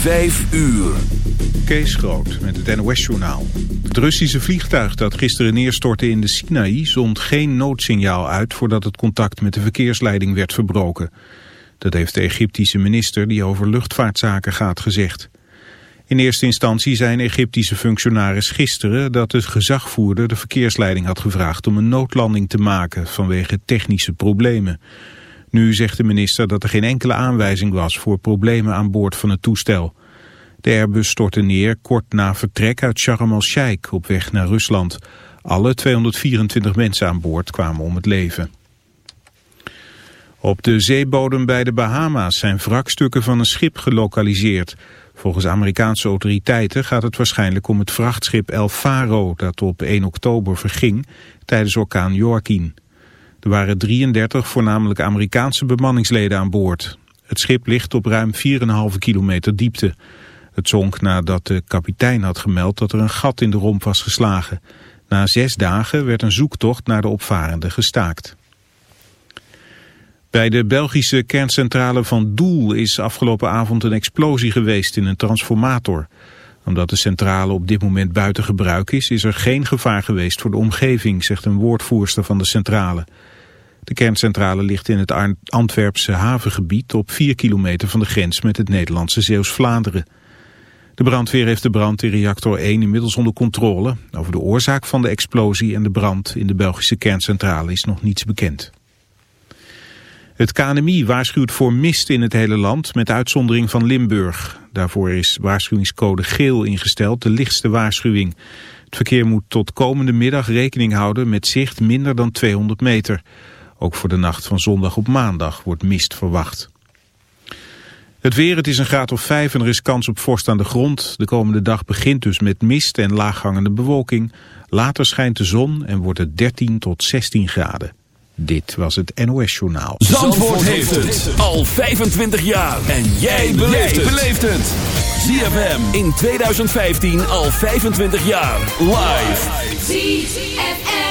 Vijf uur. Kees Groot met het NOS-journaal. Het Russische vliegtuig dat gisteren neerstortte in de Sinaï zond geen noodsignaal uit voordat het contact met de verkeersleiding werd verbroken. Dat heeft de Egyptische minister die over luchtvaartzaken gaat gezegd. In eerste instantie zei een Egyptische functionaris gisteren dat de gezagvoerder de verkeersleiding had gevraagd om een noodlanding te maken vanwege technische problemen. Nu zegt de minister dat er geen enkele aanwijzing was voor problemen aan boord van het toestel. De Airbus stortte neer kort na vertrek uit Sharm el-Sheikh op weg naar Rusland. Alle 224 mensen aan boord kwamen om het leven. Op de zeebodem bij de Bahama's zijn wrakstukken van een schip gelokaliseerd. Volgens Amerikaanse autoriteiten gaat het waarschijnlijk om het vrachtschip El Faro... dat op 1 oktober verging tijdens orkaan Joaquin. Er waren 33 voornamelijk Amerikaanse bemanningsleden aan boord. Het schip ligt op ruim 4,5 kilometer diepte. Het zonk nadat de kapitein had gemeld dat er een gat in de romp was geslagen. Na zes dagen werd een zoektocht naar de opvarende gestaakt. Bij de Belgische kerncentrale van Doel is afgelopen avond een explosie geweest in een transformator. Omdat de centrale op dit moment buiten gebruik is, is er geen gevaar geweest voor de omgeving, zegt een woordvoerster van de centrale. De kerncentrale ligt in het Antwerpse havengebied op 4 kilometer van de grens met het Nederlandse Zeeuws-Vlaanderen. De brandweer heeft de brand in reactor 1 inmiddels onder controle. Over de oorzaak van de explosie en de brand in de Belgische kerncentrale is nog niets bekend. Het KNMI waarschuwt voor mist in het hele land met uitzondering van Limburg. Daarvoor is waarschuwingscode geel ingesteld, de lichtste waarschuwing. Het verkeer moet tot komende middag rekening houden met zicht minder dan 200 meter. Ook voor de nacht van zondag op maandag wordt mist verwacht. Het weer, het is een graad of 5 en er is kans op vorst aan de grond. De komende dag begint dus met mist en laaghangende bewolking. Later schijnt de zon en wordt het 13 tot 16 graden. Dit was het NOS Journaal. Zandvoort, heeft het al 25 jaar. En jij beleeft het. ZFM in 2015 al 25 jaar. Live. ZFM.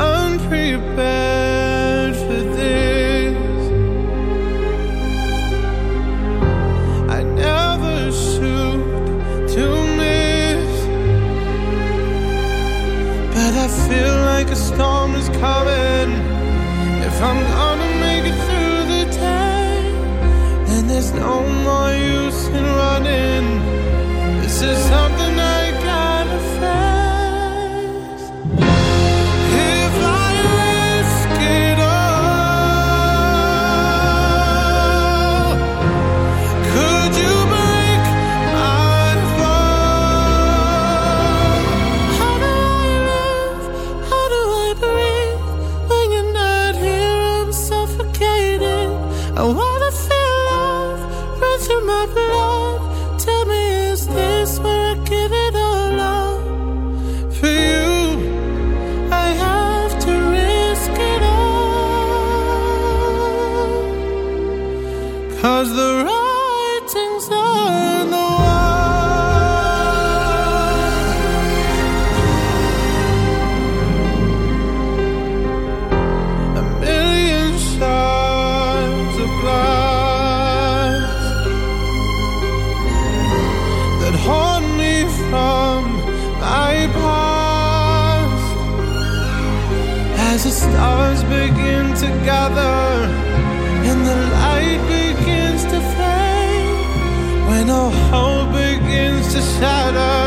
Hold and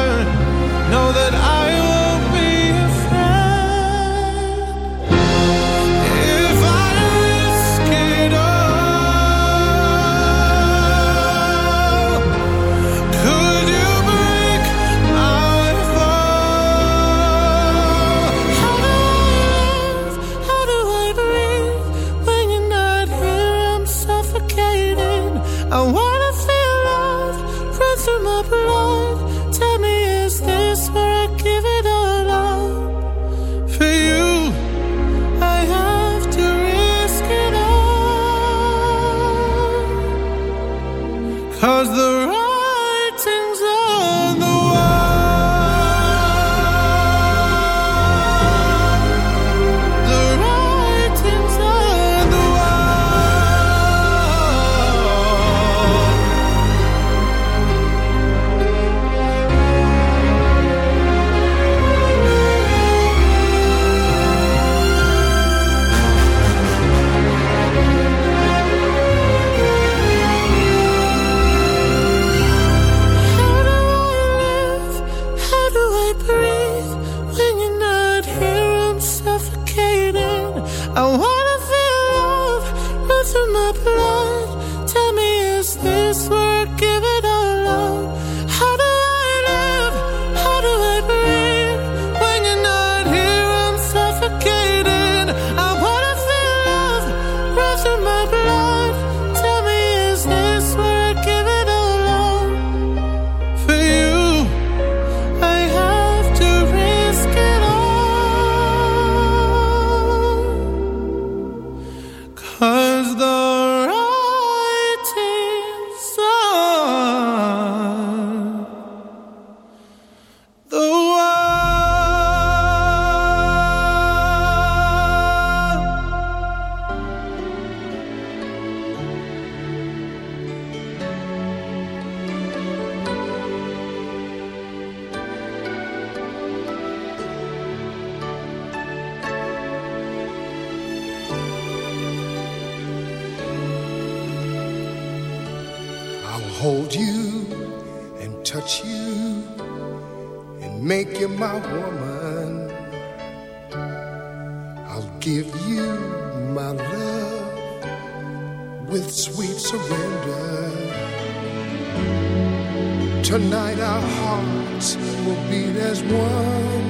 Tonight our hearts will beat as one,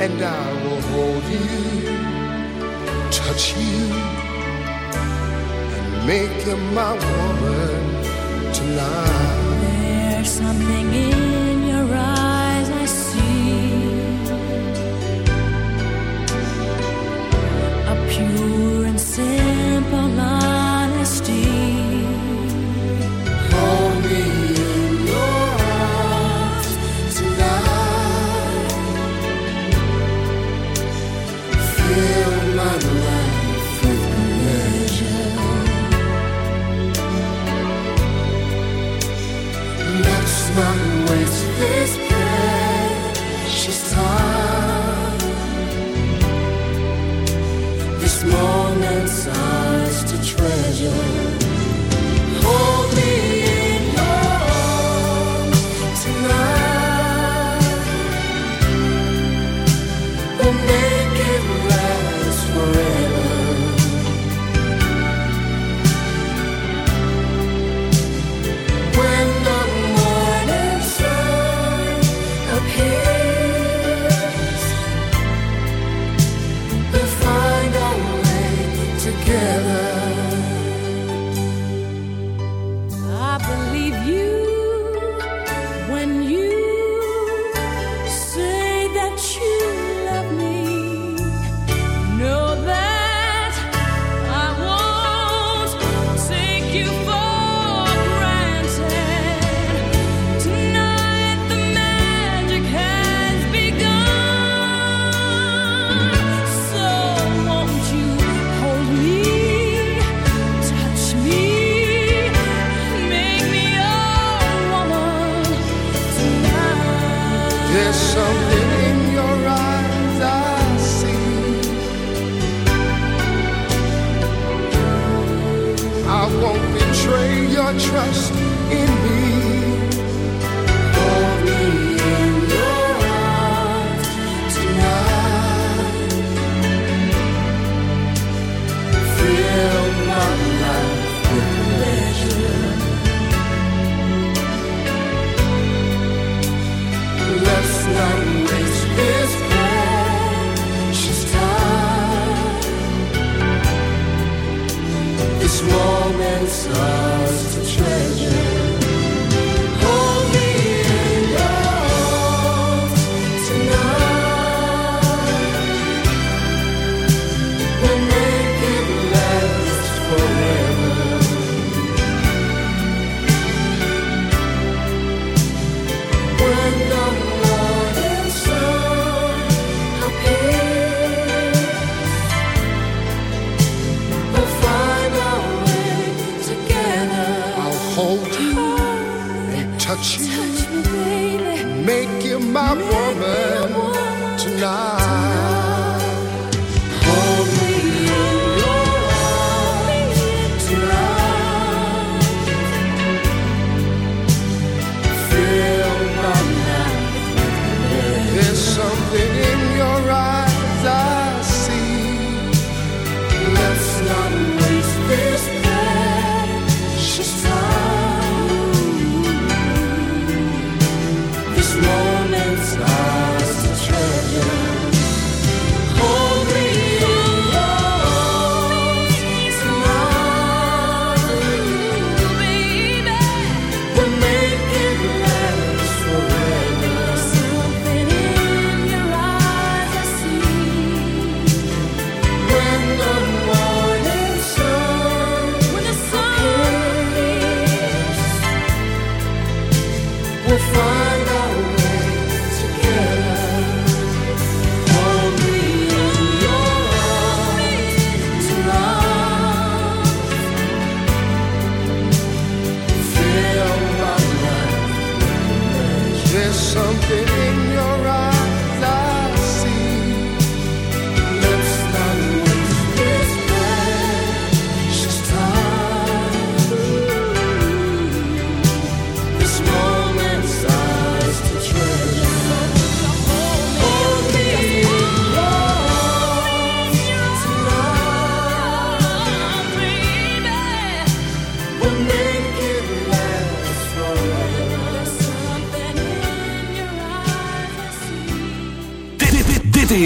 and I will hold you, touch you, and make you my woman tonight. There's something in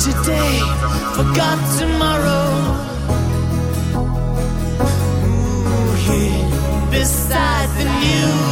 today, forgot tomorrow. Ooh, yeah. Beside the news.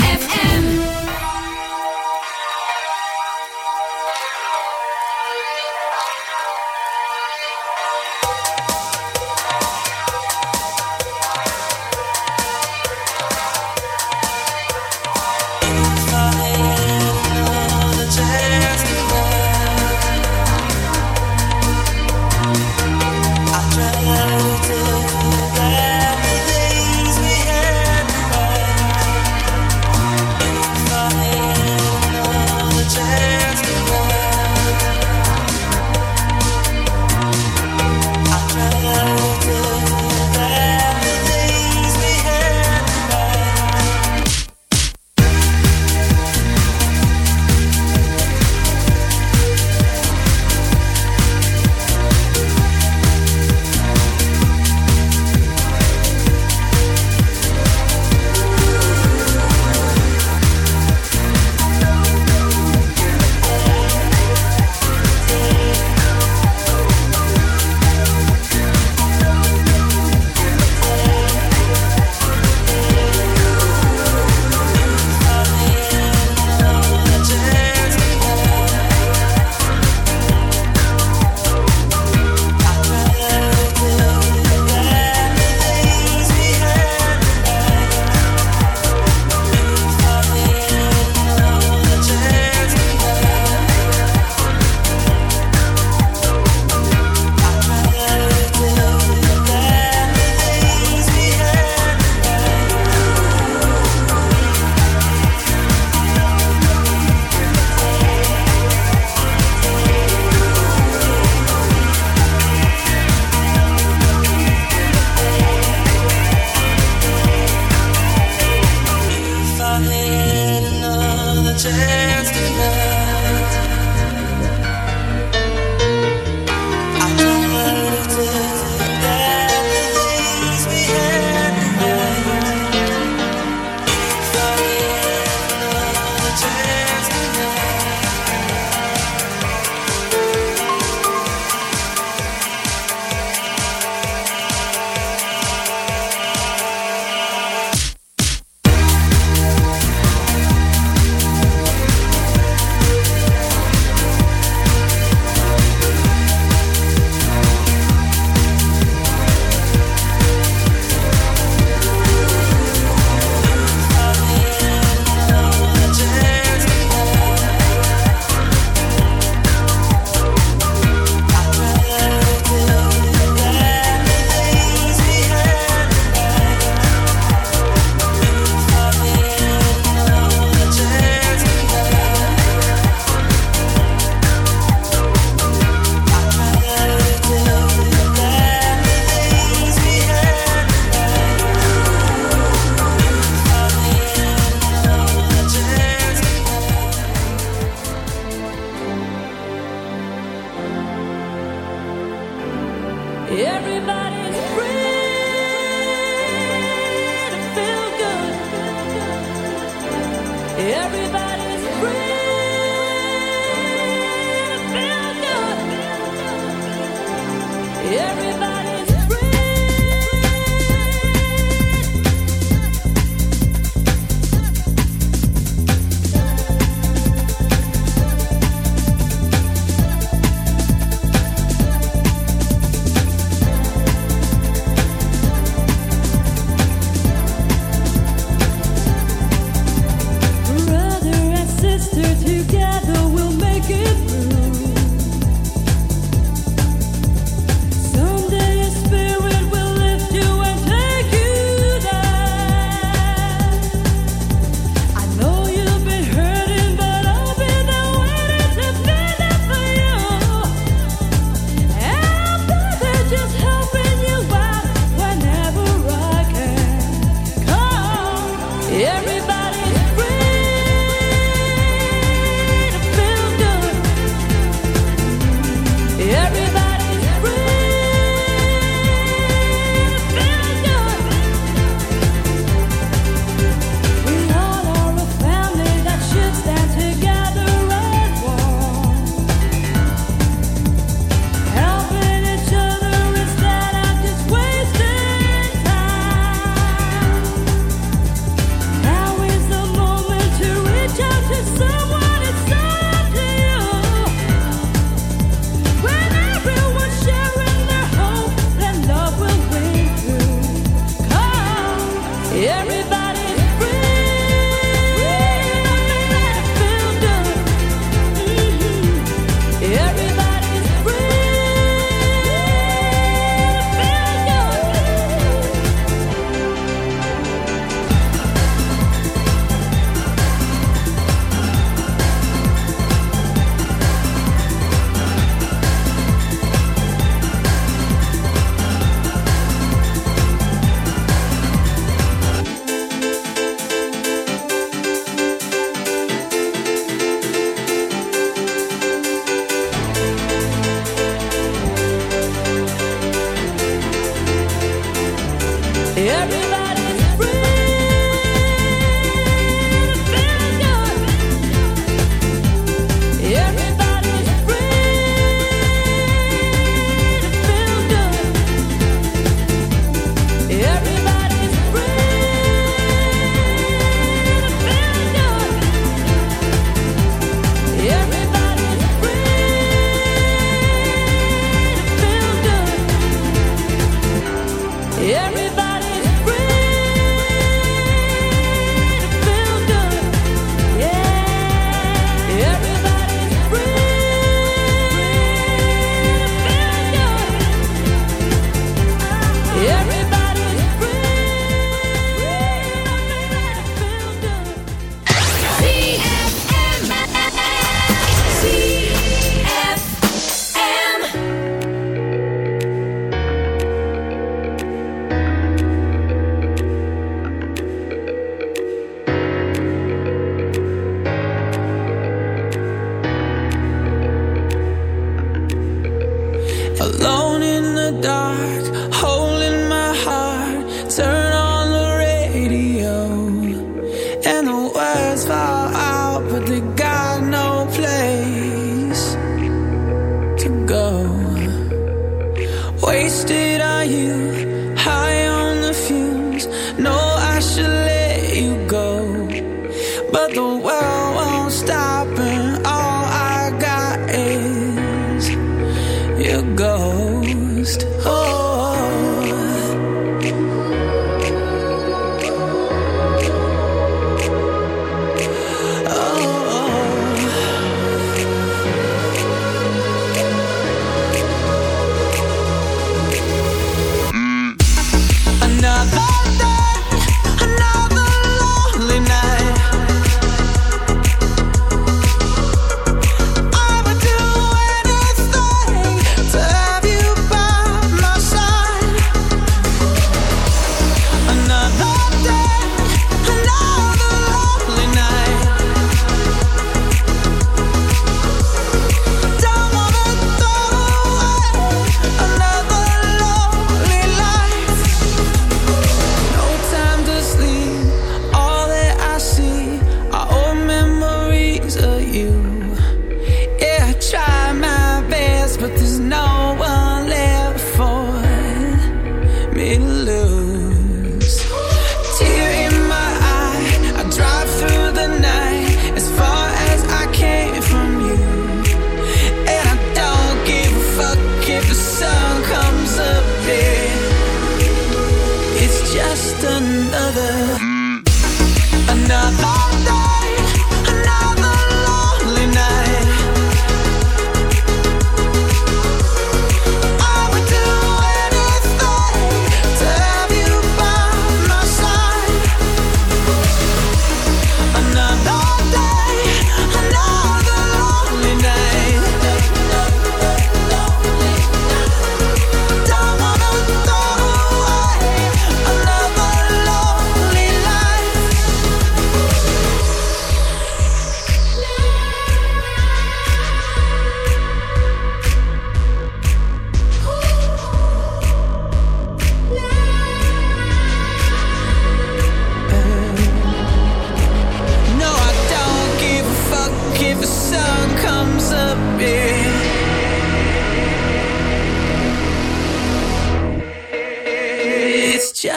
Every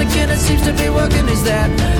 the kid that seems to be working is that?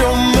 your mother